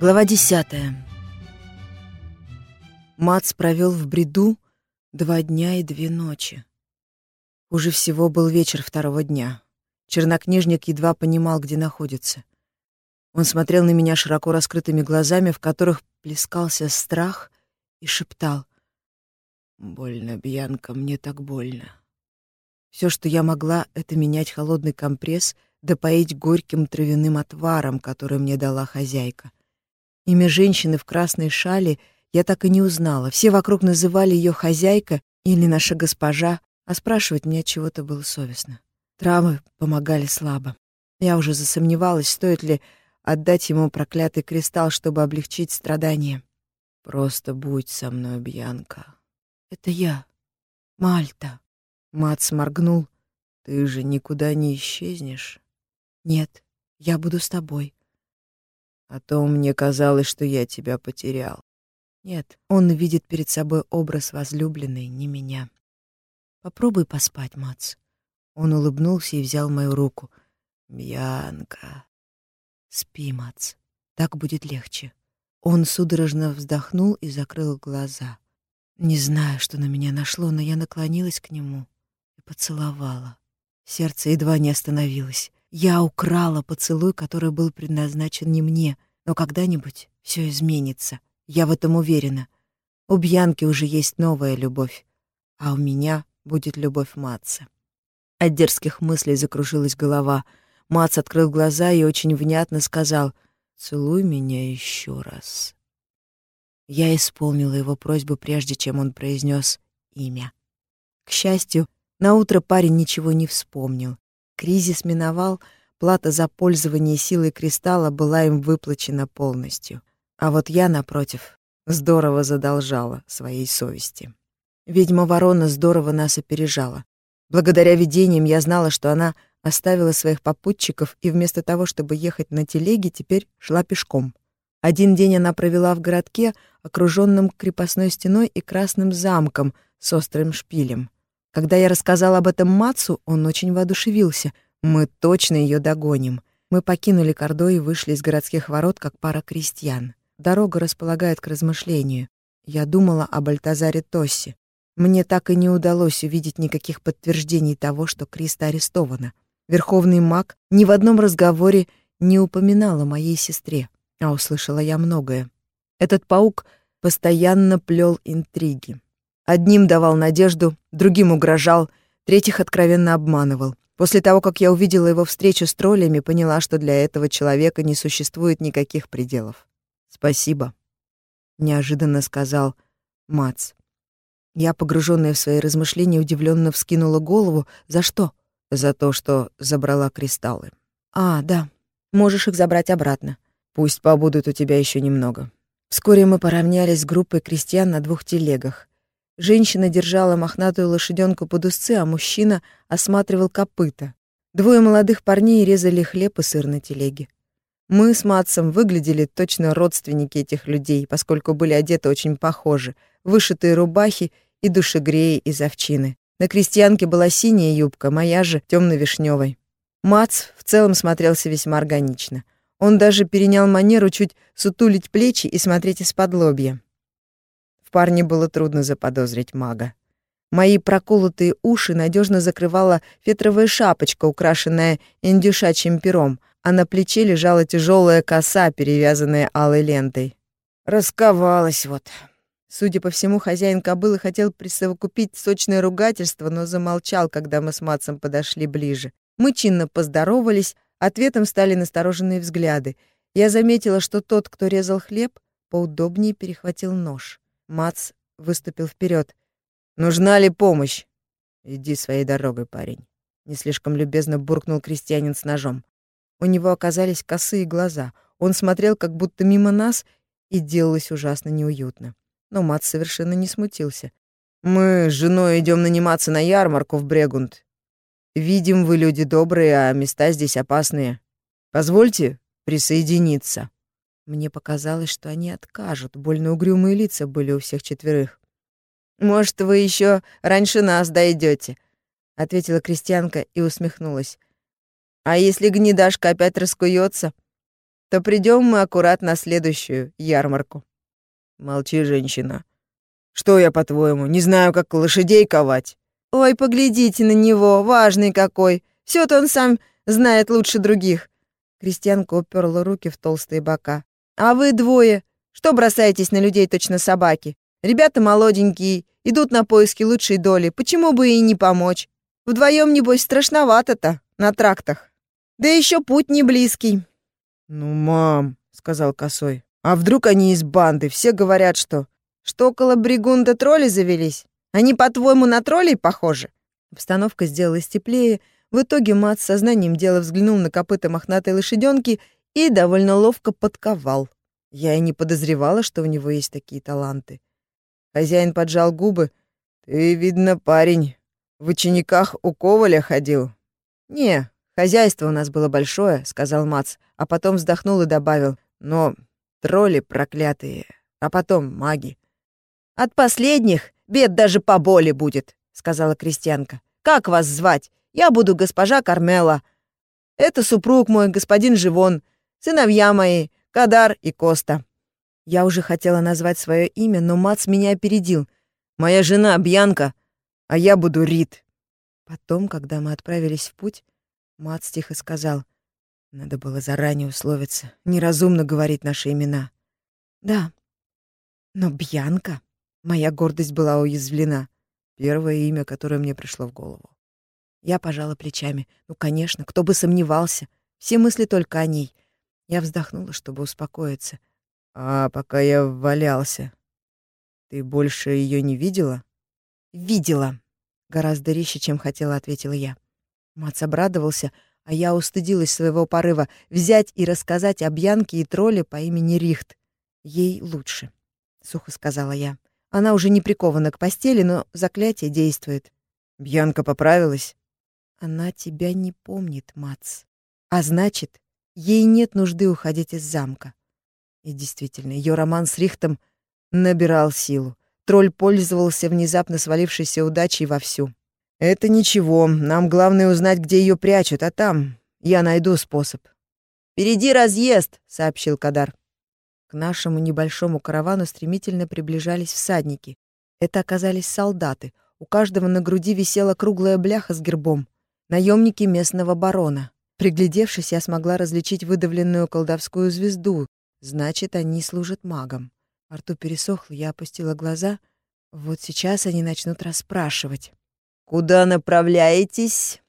Глава десятая. Мац провел в бреду два дня и две ночи. Уже всего был вечер второго дня. Чернокнижник едва понимал, где находится. Он смотрел на меня широко раскрытыми глазами, в которых плескался страх, и шептал. «Больно, Бьянка, мне так больно». Все, что я могла, — это менять холодный компресс да поить горьким травяным отваром, который мне дала хозяйка. Имя женщины в красной шале я так и не узнала. Все вокруг называли ее хозяйка или наша госпожа, а спрашивать мне чего-то было совестно. Травы помогали слабо. Я уже засомневалась, стоит ли отдать ему проклятый кристалл, чтобы облегчить страдания. «Просто будь со мной, Бьянка». «Это я, Мальта». Мат сморгнул. «Ты же никуда не исчезнешь?» «Нет, я буду с тобой». А то мне казалось, что я тебя потерял. Нет, он видит перед собой образ возлюбленной, не меня. Попробуй поспать, Мац. Он улыбнулся и взял мою руку. Бьянка. Спи, Мац. Так будет легче. Он судорожно вздохнул и закрыл глаза. Не знаю, что на меня нашло, но я наклонилась к нему и поцеловала. Сердце едва не остановилось. Я украла поцелуй, который был предназначен не мне, но когда-нибудь все изменится. Я в этом уверена. У Бьянки уже есть новая любовь, а у меня будет любовь Матца. От дерзких мыслей закружилась голова. Мац открыл глаза и очень внятно сказал «Целуй меня еще раз». Я исполнила его просьбу, прежде чем он произнес имя. К счастью, на утро парень ничего не вспомнил. Кризис миновал, плата за пользование силой кристалла была им выплачена полностью. А вот я, напротив, здорово задолжала своей совести. Ведьма-ворона здорово нас опережала. Благодаря видениям я знала, что она оставила своих попутчиков и вместо того, чтобы ехать на телеге, теперь шла пешком. Один день она провела в городке, окруженном крепостной стеной и красным замком с острым шпилем. Когда я рассказал об этом Мацу, он очень воодушевился. Мы точно ее догоним. Мы покинули Кордо и вышли из городских ворот, как пара крестьян. Дорога располагает к размышлению. Я думала об Альтазаре Тоссе. Мне так и не удалось увидеть никаких подтверждений того, что Криста арестована. Верховный маг ни в одном разговоре не упоминал о моей сестре, а услышала я многое. Этот паук постоянно плел интриги. Одним давал надежду, другим угрожал, третьих откровенно обманывал. После того, как я увидела его встречу с троллями, поняла, что для этого человека не существует никаких пределов. «Спасибо», — неожиданно сказал Мац. Я, погруженная в свои размышления, удивленно вскинула голову. «За что?» «За то, что забрала кристаллы». «А, да. Можешь их забрать обратно. Пусть побудут у тебя еще немного». Вскоре мы поравнялись с группой крестьян на двух телегах. Женщина держала мохнатую лошаденку под узцы, а мужчина осматривал копыта. Двое молодых парней резали хлеб и сыр на телеге. Мы с Матсом выглядели точно родственники этих людей, поскольку были одеты очень похожи. Вышитые рубахи и душегреи из овчины. На крестьянке была синяя юбка, моя же темно-вишневой. Мац в целом смотрелся весьма органично. Он даже перенял манеру чуть сутулить плечи и смотреть из-под лобья парне было трудно заподозрить мага. Мои проколотые уши надежно закрывала фетровая шапочка, украшенная индюшачьим пером, а на плече лежала тяжелая коса, перевязанная алой лентой. Расковалась вот. Судя по всему, хозяин кобылы хотел присовокупить сочное ругательство, но замолчал, когда мы с Матсом подошли ближе. Мы чинно поздоровались, ответом стали настороженные взгляды. Я заметила, что тот, кто резал хлеб, поудобнее перехватил нож. Мац выступил вперед. «Нужна ли помощь?» «Иди своей дорогой, парень», — не слишком любезно буркнул крестьянин с ножом. У него оказались косые глаза. Он смотрел как будто мимо нас, и делалось ужасно неуютно. Но Мац совершенно не смутился. «Мы с женой идем наниматься на ярмарку в Брегунд. Видим, вы люди добрые, а места здесь опасные. Позвольте присоединиться». Мне показалось, что они откажут. Больно угрюмые лица были у всех четверых. «Может, вы еще раньше нас дойдете, ответила крестьянка и усмехнулась. «А если гнедашка опять раскуется, то придем мы аккурат на следующую ярмарку. Молчи, женщина. Что я, по-твоему, не знаю, как лошадей ковать? Ой, поглядите на него, важный какой. все то он сам знает лучше других. Крестьянка уперла руки в толстые бока. А вы двое, что бросаетесь на людей точно собаки? Ребята молоденькие, идут на поиски лучшей доли. Почему бы и не помочь? Вдвоем, небось, страшновато-то на трактах. Да еще путь не близкий. «Ну, мам», — сказал Косой, — «а вдруг они из банды? Все говорят, что...» «Что около Бригунда тролли завелись? Они, по-твоему, на троллей похожи?» Обстановка сделалась теплее. В итоге мат с сознанием дела взглянул на копыта мохнатой лошаденки и довольно ловко подковал. Я и не подозревала, что у него есть такие таланты. Хозяин поджал губы. «Ты, видно, парень, в учениках у Коваля ходил?» «Не, хозяйство у нас было большое», — сказал Мац, а потом вздохнул и добавил. «Но тролли проклятые, а потом маги». «От последних бед даже поболе будет», — сказала крестьянка. «Как вас звать? Я буду госпожа Кармела. Это супруг мой, господин Живон, сыновья мои, Кадар и Коста». Я уже хотела назвать свое имя, но Мац меня опередил. «Моя жена Бьянка, а я буду Рид». Потом, когда мы отправились в путь, Мац тихо сказал, «Надо было заранее условиться, неразумно говорить наши имена». «Да, но Бьянка...» Моя гордость была уязвлена. Первое имя, которое мне пришло в голову. Я пожала плечами. Ну, конечно, кто бы сомневался. Все мысли только о ней. Я вздохнула, чтобы успокоиться. А пока я валялся, ты больше ее не видела? Видела. Гораздо резче, чем хотела, ответила я. Мац обрадовался, а я устыдилась своего порыва взять и рассказать о Бьянке и тролле по имени Рихт. Ей лучше, сухо сказала я. Она уже не прикована к постели, но заклятие действует. Бьянка поправилась? Она тебя не помнит, Мац. А значит, ей нет нужды уходить из замка. И действительно, ее роман с Рихтом набирал силу. Тролль пользовался внезапно свалившейся удачей вовсю. «Это ничего, нам главное узнать, где ее прячут, а там я найду способ». «Впереди разъезд», — сообщил Кадар. К нашему небольшому каравану стремительно приближались всадники. Это оказались солдаты. У каждого на груди висела круглая бляха с гербом. Наемники местного барона. Приглядевшись, я смогла различить выдавленную колдовскую звезду. Значит, они служат магам. Во рту пересохло, я опустила глаза. Вот сейчас они начнут расспрашивать. «Куда направляетесь?»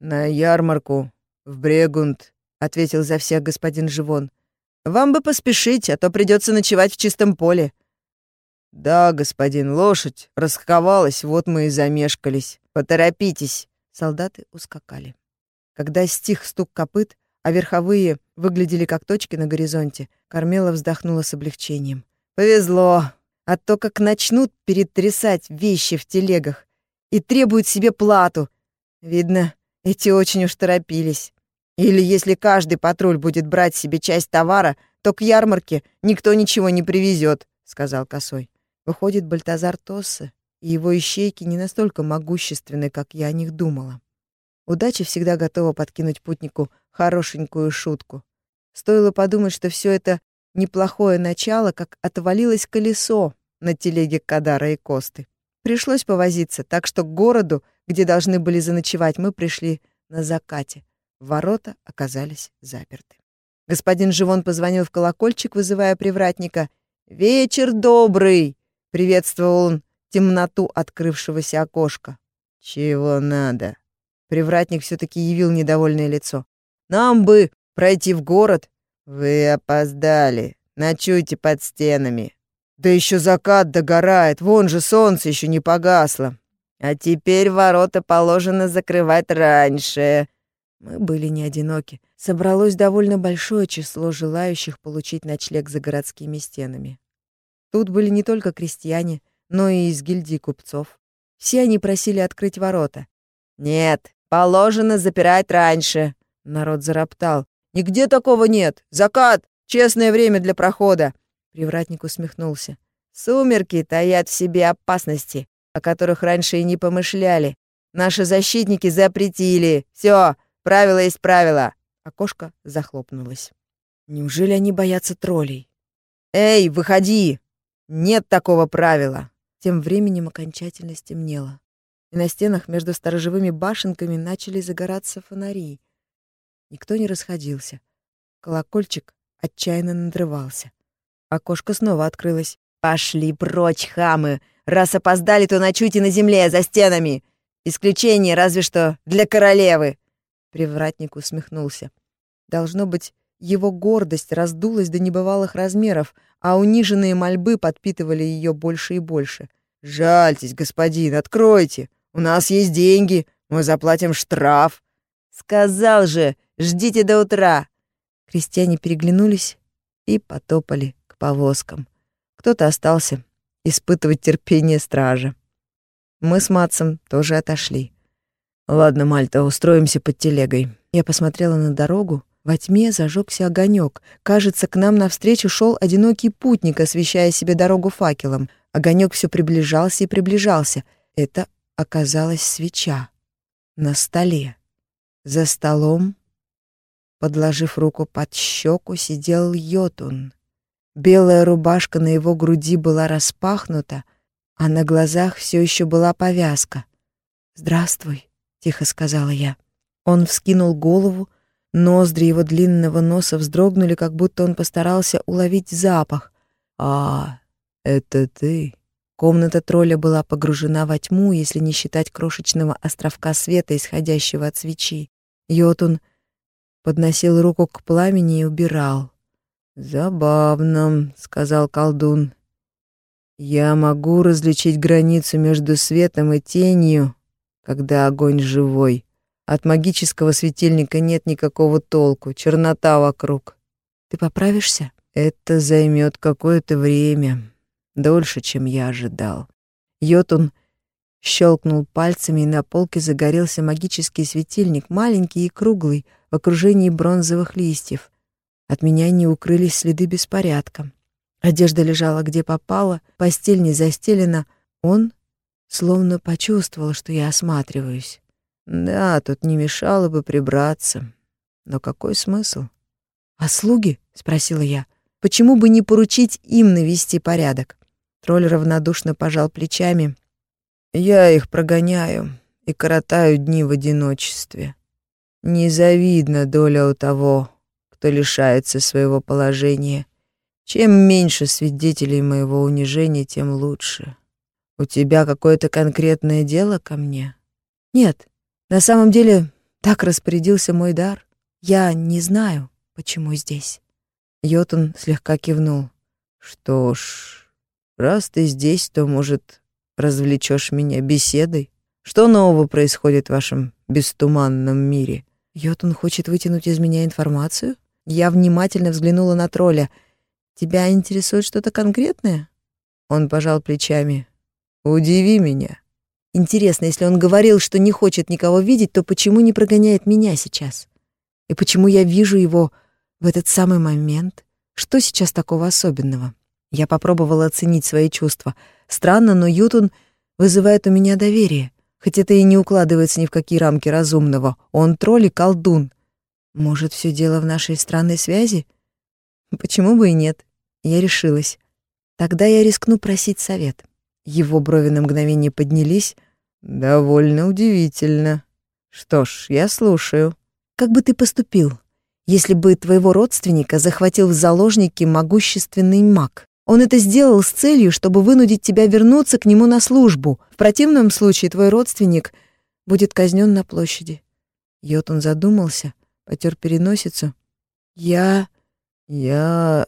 «На ярмарку, в Брегунд», — ответил за всех господин Живон. «Вам бы поспешить, а то придется ночевать в чистом поле». «Да, господин, лошадь расковалась, вот мы и замешкались. Поторопитесь». Солдаты ускакали. Когда стих стук копыт, а верховые выглядели как точки на горизонте, Кармела вздохнула с облегчением. Повезло. А то как начнут перетрясать вещи в телегах и требуют себе плату. Видно, эти очень уж торопились. Или если каждый патруль будет брать себе часть товара, то к ярмарке никто ничего не привезет, сказал Косой. Выходит, Бальтазар Тосса и его ищейки не настолько могущественны, как я о них думала. Удача всегда готова подкинуть путнику хорошенькую шутку. Стоило подумать, что все это неплохое начало, как отвалилось колесо на телеге Кадара и Косты. Пришлось повозиться, так что к городу, где должны были заночевать, мы пришли на закате. Ворота оказались заперты. Господин Живон позвонил в колокольчик, вызывая привратника. «Вечер добрый!» — приветствовал он темноту открывшегося окошка. «Чего надо?» Привратник все таки явил недовольное лицо. «Нам бы пройти в город, «Вы опоздали. Ночуйте под стенами». «Да еще закат догорает, вон же солнце еще не погасло». «А теперь ворота положено закрывать раньше». Мы были не одиноки. Собралось довольно большое число желающих получить ночлег за городскими стенами. Тут были не только крестьяне, но и из гильдии купцов. Все они просили открыть ворота. «Нет, положено запирать раньше», — народ зароптал. Нигде такого нет. Закат — честное время для прохода. Привратник усмехнулся. Сумерки таят в себе опасности, о которых раньше и не помышляли. Наши защитники запретили. Все, правило есть правило. Окошко захлопнулось. Неужели они боятся троллей? «Эй, выходи! Нет такого правила!» Тем временем окончательно стемнело. И на стенах между сторожевыми башенками начали загораться фонари. Никто не расходился. Колокольчик отчаянно надрывался. Окошко снова открылось. «Пошли прочь, хамы! Раз опоздали, то ночуйте на земле, за стенами! Исключение разве что для королевы!» Привратник усмехнулся. Должно быть, его гордость раздулась до небывалых размеров, а униженные мольбы подпитывали ее больше и больше. «Жальтесь, господин, откройте! У нас есть деньги, мы заплатим штраф!» «Сказал же, ждите до утра!» Крестьяне переглянулись и потопали к повозкам. Кто-то остался испытывать терпение стража. Мы с Матсом тоже отошли. «Ладно, Мальта, устроимся под телегой». Я посмотрела на дорогу. Во тьме зажегся огонек. Кажется, к нам навстречу шел одинокий путник, освещая себе дорогу факелом. Огонек все приближался и приближался. Это оказалась свеча. На столе. За столом, подложив руку под щеку, сидел Йотун. Белая рубашка на его груди была распахнута, а на глазах все еще была повязка. «Здравствуй», — тихо сказала я. Он вскинул голову, ноздри его длинного носа вздрогнули, как будто он постарался уловить запах. «А, это ты?» Комната тролля была погружена во тьму, если не считать крошечного островка света, исходящего от свечи. Йотун подносил руку к пламени и убирал. «Забавно», — сказал колдун. «Я могу различить границу между светом и тенью, когда огонь живой. От магического светильника нет никакого толку, чернота вокруг. Ты поправишься? Это займет какое-то время, дольше, чем я ожидал». Йотун щелкнул пальцами, и на полке загорелся магический светильник, маленький и круглый, в окружении бронзовых листьев. От меня не укрылись следы беспорядка. Одежда лежала где попало, постель не застелена. Он словно почувствовал, что я осматриваюсь. Да, тут не мешало бы прибраться. Но какой смысл? «А слуги?» — спросила я. «Почему бы не поручить им навести порядок?» Тролль равнодушно пожал плечами. «Я их прогоняю и коротаю дни в одиночестве. Незавидна доля у того, кто лишается своего положения. Чем меньше свидетелей моего унижения, тем лучше. У тебя какое-то конкретное дело ко мне? Нет, на самом деле так распорядился мой дар. Я не знаю, почему здесь. Йотун слегка кивнул. Что ж, раз ты здесь, то, может, развлечешь меня беседой? Что нового происходит в вашем бестуманном мире? Йотун хочет вытянуть из меня информацию? Я внимательно взглянула на тролля. «Тебя интересует что-то конкретное?» Он пожал плечами. «Удиви меня». Интересно, если он говорил, что не хочет никого видеть, то почему не прогоняет меня сейчас? И почему я вижу его в этот самый момент? Что сейчас такого особенного? Я попробовала оценить свои чувства. Странно, но Ютун вызывает у меня доверие. Хоть это и не укладывается ни в какие рамки разумного. Он тролль и колдун. Может, все дело в нашей странной связи? Почему бы и нет? Я решилась. Тогда я рискну просить совет. Его брови на мгновение поднялись. Довольно удивительно. Что ж, я слушаю. Как бы ты поступил, если бы твоего родственника захватил в заложники могущественный маг? Он это сделал с целью, чтобы вынудить тебя вернуться к нему на службу. В противном случае твой родственник будет казнен на площади. Йотун задумался, потер переносицу. «Я... я...»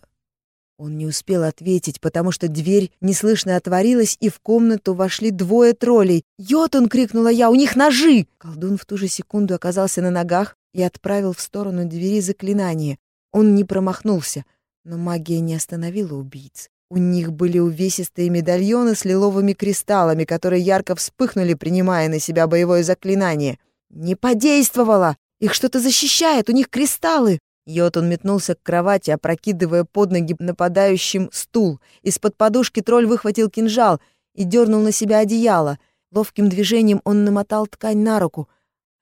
Он не успел ответить, потому что дверь неслышно отворилась, и в комнату вошли двое троллей. «Йотун!» — крикнула я. «У них ножи!» Колдун в ту же секунду оказался на ногах и отправил в сторону двери заклинание. Он не промахнулся, но магия не остановила убийц. У них были увесистые медальоны с лиловыми кристаллами, которые ярко вспыхнули, принимая на себя боевое заклинание. «Не подействовало!» Их что-то защищает, у них кристаллы!» Йотун метнулся к кровати, опрокидывая под ноги нападающим стул. Из-под подушки тролль выхватил кинжал и дернул на себя одеяло. Ловким движением он намотал ткань на руку.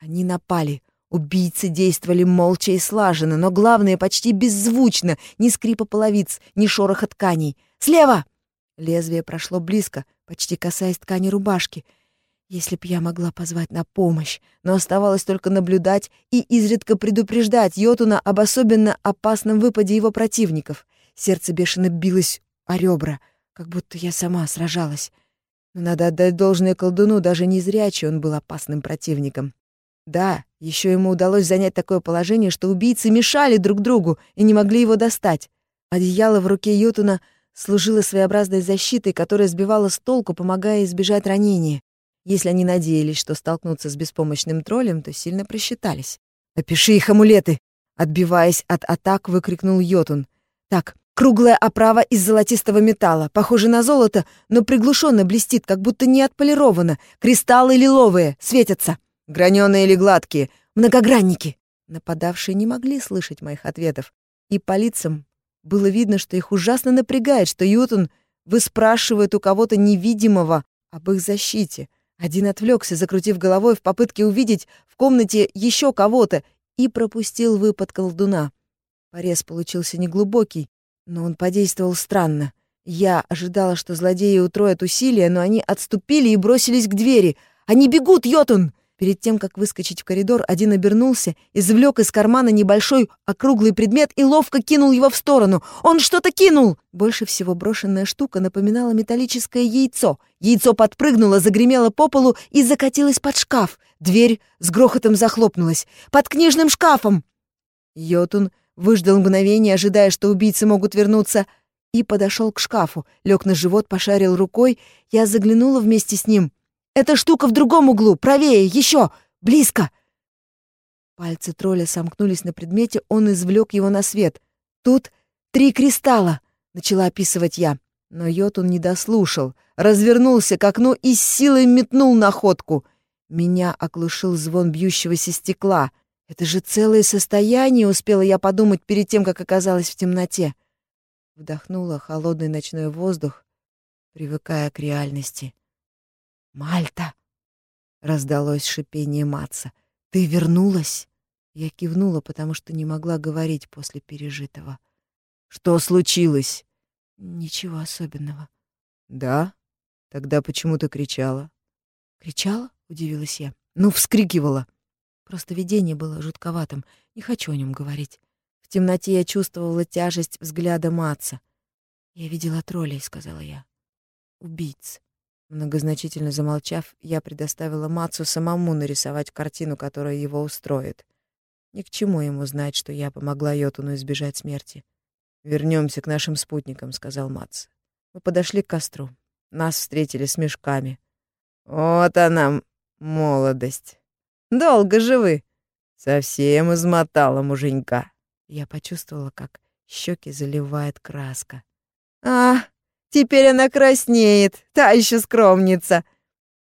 Они напали. Убийцы действовали молча и слаженно, но главное — почти беззвучно, ни скрипа половиц, ни шороха тканей. «Слева!» Лезвие прошло близко, почти касаясь ткани рубашки. Если б я могла позвать на помощь, но оставалось только наблюдать и изредка предупреждать Йотуна об особенно опасном выпаде его противников. Сердце бешено билось о ребра, как будто я сама сражалась. Но надо отдать должное колдуну, даже незрячий он был опасным противником. Да, еще ему удалось занять такое положение, что убийцы мешали друг другу и не могли его достать. Одеяло в руке Йотуна служило своеобразной защитой, которая сбивала с толку, помогая избежать ранения. Если они надеялись, что столкнутся с беспомощным троллем, то сильно просчитались. «Опиши их амулеты!» Отбиваясь от атак, выкрикнул Йотун. «Так, круглая оправа из золотистого металла, похоже на золото, но приглушенно блестит, как будто не отполировано. Кристаллы лиловые, светятся. Граненые или гладкие? Многогранники!» Нападавшие не могли слышать моих ответов, и по лицам было видно, что их ужасно напрягает, что Ютон выспрашивает у кого-то невидимого об их защите. Один отвлекся, закрутив головой в попытке увидеть в комнате еще кого-то, и пропустил выпад колдуна. Порез получился неглубокий, но он подействовал странно. Я ожидала, что злодеи утроят усилия, но они отступили и бросились к двери. «Они бегут, Йотун!» Перед тем, как выскочить в коридор, один обернулся, извлек из кармана небольшой округлый предмет и ловко кинул его в сторону. «Он что-то кинул!» Больше всего брошенная штука напоминала металлическое яйцо. Яйцо подпрыгнуло, загремело по полу и закатилось под шкаф. Дверь с грохотом захлопнулась. «Под книжным шкафом!» Йотун выждал мгновение, ожидая, что убийцы могут вернуться, и подошел к шкафу, лег на живот, пошарил рукой. Я заглянула вместе с ним — эта штука в другом углу, правее, еще, близко!» Пальцы тролля сомкнулись на предмете, он извлек его на свет. «Тут три кристалла!» — начала описывать я. Но Йотун не дослушал, развернулся к окну и с силой метнул находку. Меня оглушил звон бьющегося стекла. Это же целое состояние, успела я подумать перед тем, как оказалась в темноте. Вдохнула холодный ночной воздух, привыкая к реальности. «Мальта!» — раздалось шипение Матса. «Ты вернулась?» Я кивнула, потому что не могла говорить после пережитого. «Что случилось?» «Ничего особенного». «Да? Тогда почему ты кричала?» «Кричала?» — удивилась я. «Ну, вскрикивала!» Просто видение было жутковатым. Не хочу о нем говорить. В темноте я чувствовала тяжесть взгляда Матса. «Я видела троллей», — сказала я. «Убийц». Многозначительно замолчав, я предоставила Мацу самому нарисовать картину, которая его устроит. Ни к чему ему знать, что я помогла Йотуну избежать смерти. Вернемся к нашим спутникам», — сказал Мац. Мы подошли к костру. Нас встретили с мешками. «Вот она, молодость! Долго живы! Совсем измотала муженька!» Я почувствовала, как щеки заливает краска. «А, Теперь она краснеет, та еще скромница.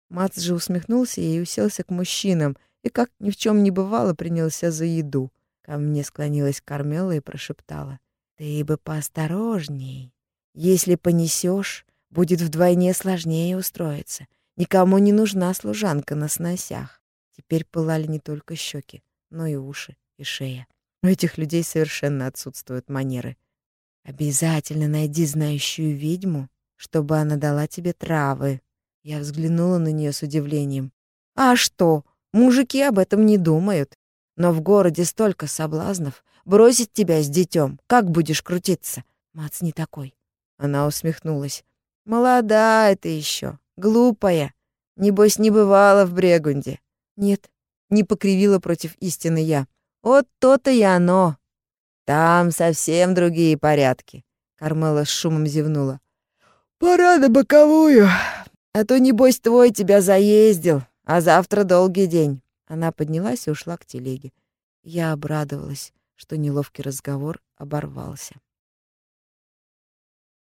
Мац же усмехнулся и уселся к мужчинам, и, как ни в чем не бывало, принялся за еду. Ко мне склонилась Кармела и прошептала. «Ты бы поосторожней. Если понесешь, будет вдвойне сложнее устроиться. Никому не нужна служанка на сносях». Теперь пылали не только щеки, но и уши, и шея. У этих людей совершенно отсутствуют манеры. Обязательно найди знающую ведьму, чтобы она дала тебе травы. Я взглянула на нее с удивлением. А что? Мужики об этом не думают. Но в городе столько соблазнов. Бросить тебя с детем. Как будешь крутиться? Мац не такой. Она усмехнулась. Молодая ты еще, глупая. Небось, не бывала в Брегунде. Нет, не покривила против истины я. Вот то-то и оно. Там совсем другие порядки. Кармела с шумом зевнула. Пора на боковую. А то, небось, твой тебя заездил, а завтра долгий день. Она поднялась и ушла к телеге. Я обрадовалась, что неловкий разговор оборвался.